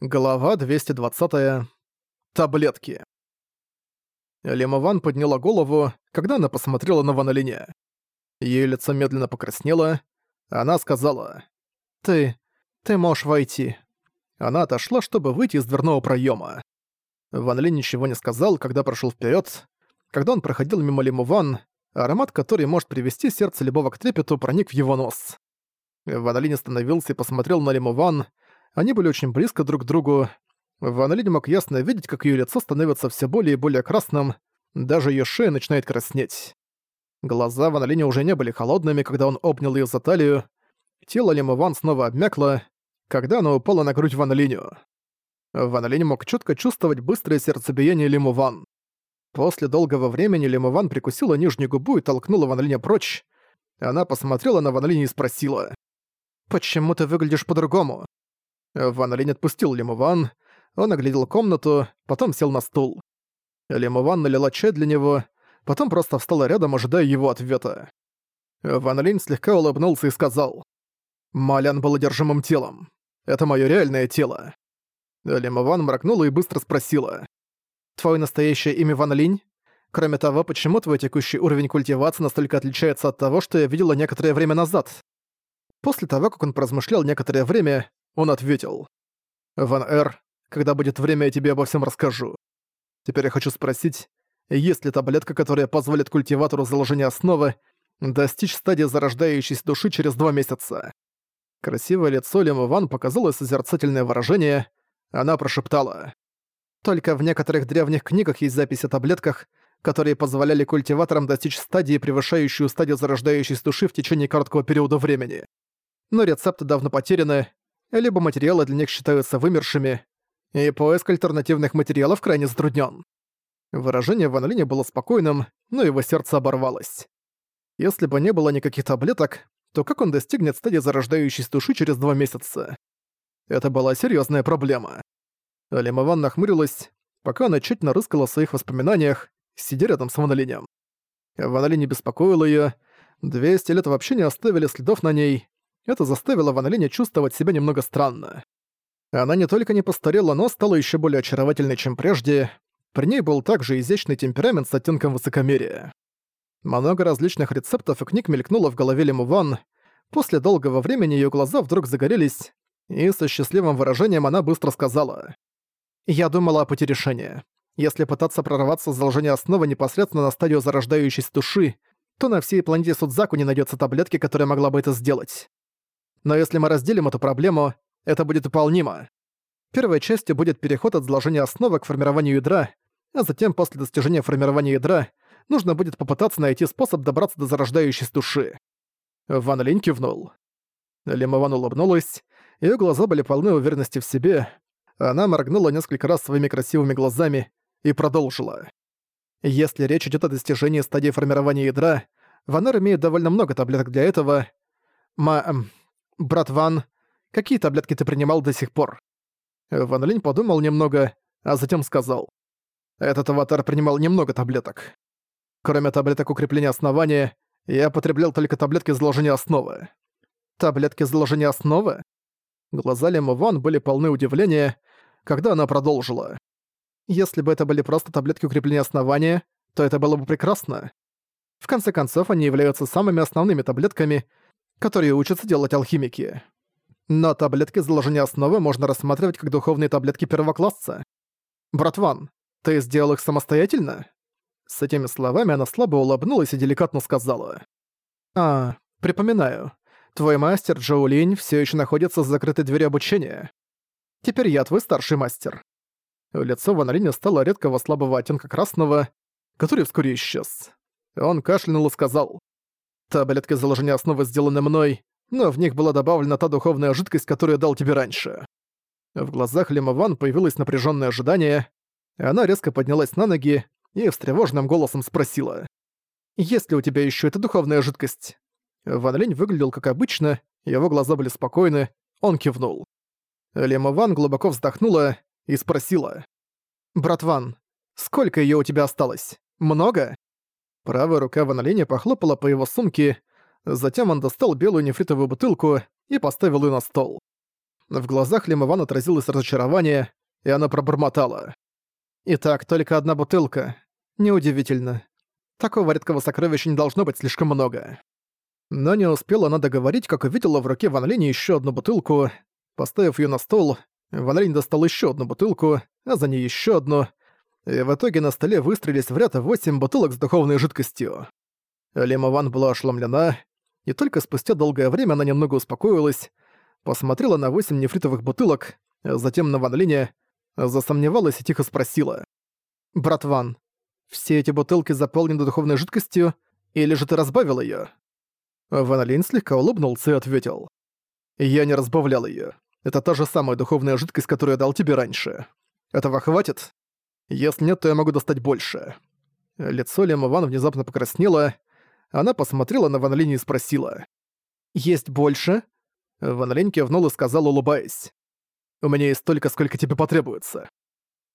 Глава 220. Таблетки. Лимован подняла голову, когда она посмотрела на Ван Линя. Её лицо медленно покраснело. Она сказала, «Ты... ты можешь войти». Она отошла, чтобы выйти из дверного проёма. Ван Линь ничего не сказал, когда прошёл вперёд. Когда он проходил мимо Лимован, аромат, который может привести сердце любого к трепету, проник в его нос. Ван Линь остановился и посмотрел на Лимован, они были очень близко друг к другу. Ван Линь мог ясно видеть, как её лицо становится все более и более красным, даже её шея начинает краснеть. Глаза Ван Линя уже не были холодными, когда он обнял её за талию. Тело Лима Ван снова обмякло, когда оно упало на грудь Ван Линю. Ван Линь мог чётко чувствовать быстрое сердцебиение Лиму Ван. После долгого времени Лиму Ван прикусила нижнюю губу и толкнула Ван Линя прочь. Она посмотрела на Ван Линя и спросила. «Почему ты выглядишь по-другому?» Ван Линь отпустил Лимуван, он оглядел комнату, потом сел на стул. Лимуван налила чай для него, потом просто встала рядом, ожидая его ответа. Ван Линь слегка улыбнулся и сказал. «Малян был одержимым телом. Это моё реальное тело». Лимуван мракнула и быстро спросила. «Твое настоящее имя Ван Линь? Кроме того, почему твой текущий уровень культивации настолько отличается от того, что я видела некоторое время назад?» После того, как он поразмышлял некоторое время, он ответил. «Ван Эр, когда будет время, я тебе обо всем расскажу. Теперь я хочу спросить, есть ли таблетка, которая позволит культиватору заложения основы достичь стадии зарождающейся души через два месяца?» Красивое лицо Лим Ван показало созерцательное выражение. Она прошептала. «Только в некоторых древних книгах есть записи о таблетках, которые позволяли культиваторам достичь стадии, превышающую стадию зарождающейся души в течение короткого периода времени. Но рецепты давно потеряны, либо материалы для них считаются вымершими, и поиск альтернативных материалов крайне затруднен. Выражение Ван Линя было спокойным, но его сердце оборвалось. Если бы не было никаких таблеток, то как он достигнет стадии зарождающейся души через два месяца? Это была серьезная проблема. Лимован нахмурилась, пока она тщательно рыскала в своих воспоминаниях, сидя рядом с Ван Линем. Ван Линь не беспокоил её, 200 лет вообще не оставили следов на ней, это заставило Ван Линя чувствовать себя немного странно. Она не только не постарела, но стала еще более очаровательной, чем прежде. При ней был также изящный темперамент с оттенком высокомерия. Много различных рецептов и книг мелькнуло в голове Лиму Ван. После долгого времени ее глаза вдруг загорелись, и со счастливым выражением она быстро сказала. «Я думала о пути решения. Если пытаться прорваться с заложения основы непосредственно на стадию зарождающейся души, то на всей планете Судзаку не найдется таблетки, которая могла бы это сделать. Но если мы разделим эту проблему, это будет выполнимо. Первой частью будет переход от заложения основы к формированию ядра, а затем после достижения формирования ядра нужно будет попытаться найти способ добраться до зарождающейся души. Ван Линь кивнул. Лимован улыбнулась, её глаза были полны уверенности в себе, она моргнула несколько раз своими красивыми глазами и продолжила. Если речь идёт о достижении стадии формирования ядра, Ванер имеет довольно много таблеток для этого. Ма... «Брат Ван, какие таблетки ты принимал до сих пор?» Ван Линь подумал немного, а затем сказал. «Этот аватар принимал немного таблеток. Кроме таблеток укрепления основания, я потреблял только таблетки заложения основы». «Таблетки заложения основы?» Глаза Лема Ван были полны удивления, когда она продолжила. «Если бы это были просто таблетки укрепления основания, то это было бы прекрасно. В конце концов, они являются самыми основными таблетками, которые учатся делать алхимики. Но таблетки заложения основы можно рассматривать как духовные таблетки первого класса. «Братван, ты сделал их самостоятельно?» С этими словами она слабо улыбнулась и деликатно сказала. «А, припоминаю. Твой мастер Джоу Линь всё ещё находится за закрытой дверью обучения. Теперь я твой старший мастер». Лицо Ван Линя стало редкого слабого оттенка красного, который вскоре исчез. Он кашлянул и сказал. Таблетки заложения основы сделаны мной, но в них была добавлена та духовная жидкость, которую я дал тебе раньше». В глазах Лимован появилось напряженное ожидание. Она резко поднялась на ноги и встревоженным голосом спросила. «Есть ли у тебя еще эта духовная жидкость?» Ван Линь выглядел как обычно, его глаза были спокойны, он кивнул. Лимован глубоко вздохнула и спросила. «Брат Ван, сколько ее у тебя осталось? Много?» Правая рука Ван Линя похлопала по его сумке, затем он достал белую нефритовую бутылку и поставил ее на стол. В глазах Лимован отразилось разочарование, и она пробормотала. «Итак, только одна бутылка. Неудивительно. Такого редкого сокровища не должно быть слишком много». Но не успела она договорить, как увидела в руке Ван Линь ещё одну бутылку. Поставив её на стол, Ван Линь достал ещё одну бутылку, а за ней ещё одну, и в итоге на столе выстроились в ряд восемь бутылок с духовной жидкостью. Лима Ван была ошеломлена, и только спустя долгое время она немного успокоилась, посмотрела на восемь нефритовых бутылок, затем на Ван Линя, засомневалась и тихо спросила. «Брат Ван, все эти бутылки заполнены духовной жидкостью, или же ты разбавил её?» Ван Линь слегка улыбнулся и ответил. «Я не разбавлял её. Это та же самая духовная жидкость, которую я дал тебе раньше. Этого хватит? Если нет, то я могу достать больше». Лицо Лема Ван внезапно покраснело. Она посмотрела на Ван Линь и спросила. «Есть больше?» Ван Линь кивнул и сказал, улыбаясь. «У меня есть столько, сколько тебе потребуется».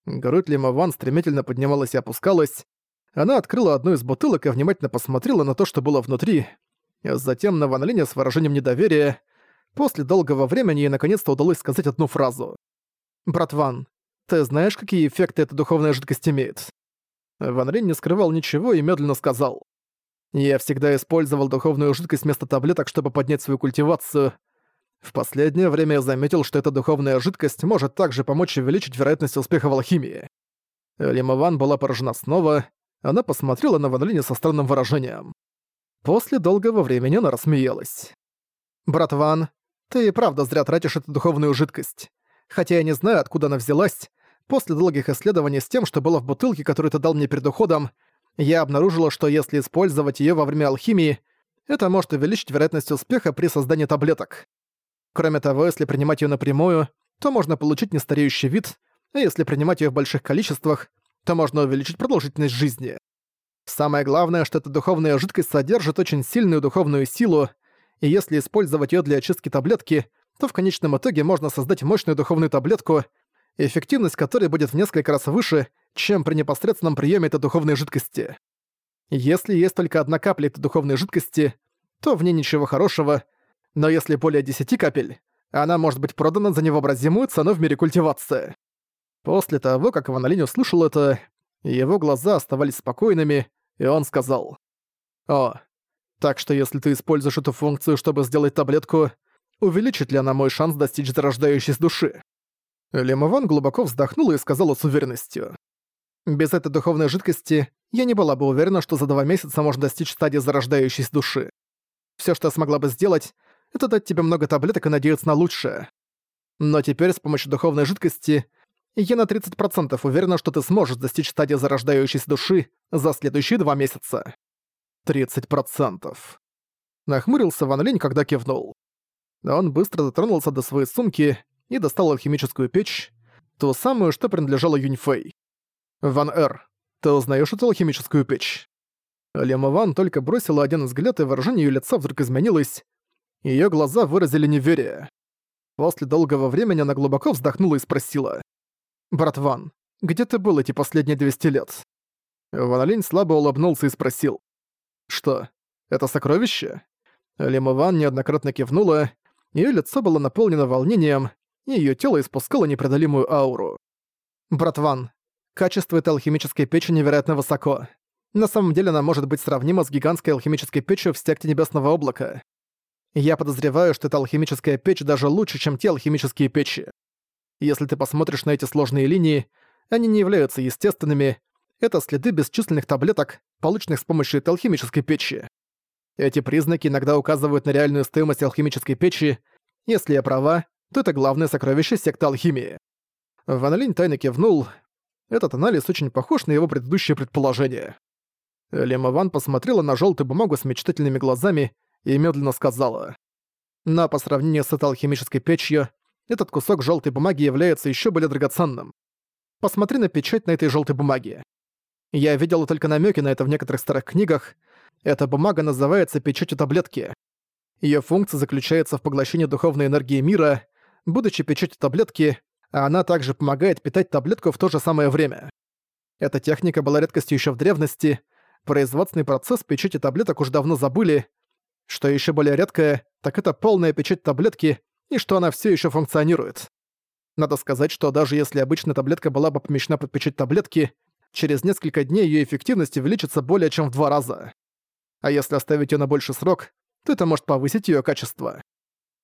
Грудь Лема Ван стремительно поднималась и опускалась. Она открыла одну из бутылок и внимательно посмотрела на то, что было внутри, затем на Ван Линя с выражением недоверия. После долгого времени ей наконец-то удалось сказать одну фразу. «Брат Ван, ты знаешь, какие эффекты эта духовная жидкость имеет?» Ван Линь не скрывал ничего и медленно сказал. «Я всегда использовал духовную жидкость вместо таблеток, чтобы поднять свою культивацию. В последнее время я заметил, что эта духовная жидкость может также помочь увеличить вероятность успеха в алхимии». Лима Ван была поражена снова. Она посмотрела на Ван Линя со странным выражением. После долгого времени она рассмеялась. «Брат Ван, ты правда зря тратишь эту духовную жидкость. Хотя я не знаю, откуда она взялась, после долгих исследований с тем, что было в бутылке, которую ты дал мне перед уходом, я обнаружила, что если использовать её во время алхимии, это может увеличить вероятность успеха при создании таблеток. Кроме того, если принимать её напрямую, то можно получить нестареющий вид, а если принимать её в больших количествах, то можно увеличить продолжительность жизни. Самое главное, что эта духовная жидкость содержит очень сильную духовную силу, и если использовать её для очистки таблетки, то в конечном итоге можно создать мощную духовную таблетку, эффективность которой будет в несколько раз выше, чем при непосредственном приеме этой духовной жидкости. Если есть только одна капля этой духовной жидкости, то в ней ничего хорошего, но если более 10 капель, она может быть продана за невообразимую цену в мире культивации. После того, как Ван Линь услышал это, его глаза оставались спокойными, и он сказал. «О, так что если ты используешь эту функцию, чтобы сделать таблетку, увеличит ли она мой шанс достичь зарождающейся души?» Лемован глубоко вздохнула и сказала с уверенностью. «Без этой духовной жидкости я не была бы уверена, что за два месяца можно достичь стадии зарождающейся души. Все, что я смогла бы сделать, это дать тебе много таблеток и надеяться на лучшее. Но теперь с помощью духовной жидкости я на 30% уверена, что ты сможешь достичь стадии зарождающейся души за следующие два месяца. 30%. Нахмурился Ван Линь, когда кивнул. Он быстро дотронулся до своей сумки и достал алхимическую печь, ту самую, что принадлежала Юньфэй. «Ван Эр, ты узнаешь эту алхимическую печь?» Лема Ван только бросила один взгляд, и выражение её лица вдруг изменилось. Её глаза выразили неверие. После долгого времени она глубоко вздохнула и спросила. «Брат Ван, где ты был эти последние 200 лет?» Ван Линь слабо улыбнулся и спросил. «Что, это сокровище?» Лима Ван неоднократно кивнула, её лицо было наполнено волнением, и её тело испускало непреодолимую ауру. «Брат Ван, качество этой алхимической печи невероятно высоко. На самом деле она может быть сравнима с гигантской алхимической печью в стекте Небесного Облака. Я подозреваю, что эта алхимическая печь даже лучше, чем те алхимические печи. Если ты посмотришь на эти сложные линии, они не являются естественными, это следы бесчисленных таблеток, полученных с помощью этой алхимической печи. Эти признаки иногда указывают на реальную стоимость алхимической печи. Если я права, то это главное сокровище секты алхимии. Ван Линь тайно кивнул. Этот анализ очень похож на его предыдущее предположение. Лема Ван посмотрела на желтую бумагу с мечтательными глазами и медленно сказала. Но по сравнению с этой алхимической печью, этот кусок желтой бумаги является еще более драгоценным. Посмотри на печать на этой желтой бумаге. Я видела только намеки на это в некоторых старых книгах. Эта бумага называется печатью таблетки. Ее функция заключается в поглощении духовной энергии мира. Будучи печатью таблетки, она также помогает питать таблетку в то же самое время. Эта техника была редкостью еще в древности. Производственный процесс печати таблеток уже давно забыли. Что еще более редкое, так это полная печать таблетки и что она все еще функционирует. Надо сказать, что даже если обычная таблетка была бы помещена под печать таблетки, через несколько дней ее эффективность увеличится более чем в два раза. А если оставить ее на больший срок, то это может повысить ее качество.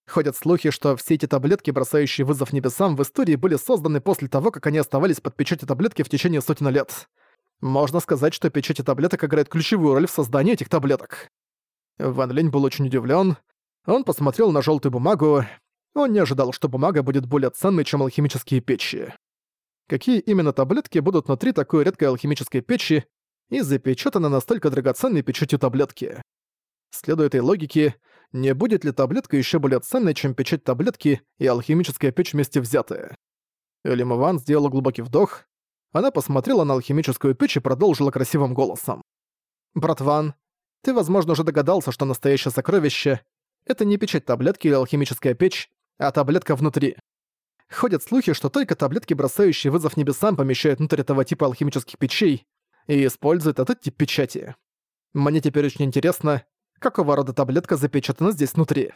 Ходят слухи, что все эти таблетки, бросающие вызов небесам, в истории были созданы после того, как они оставались под печатью таблетки в течение сотен лет. Можно сказать, что печати таблеток играет ключевую роль в создании этих таблеток. Ван Линь был очень удивлен. Он посмотрел на желтую бумагу. Он не ожидал, что бумага будет более ценной, чем алхимические печи. Какие именно таблетки будут внутри такой редкой алхимической печи и запечатаны настолько драгоценной печатью таблетки? Следуя этой логике, не будет ли таблетка еще более ценной, чем печать таблетки и алхимическая печь вместе взятые? Элима Ван сделала глубокий вдох. Она посмотрела на алхимическую печь и продолжила красивым голосом. «Брат Ван, ты, возможно, уже догадался, что настоящее сокровище — это не печать таблетки или алхимическая печь, а таблетка внутри. Ходят слухи, что только таблетки, бросающие вызов небесам, помещают внутрь этого типа алхимических печей и используют этот тип печати. Мне теперь очень интересно, какого рода таблетка запечатана здесь внутри.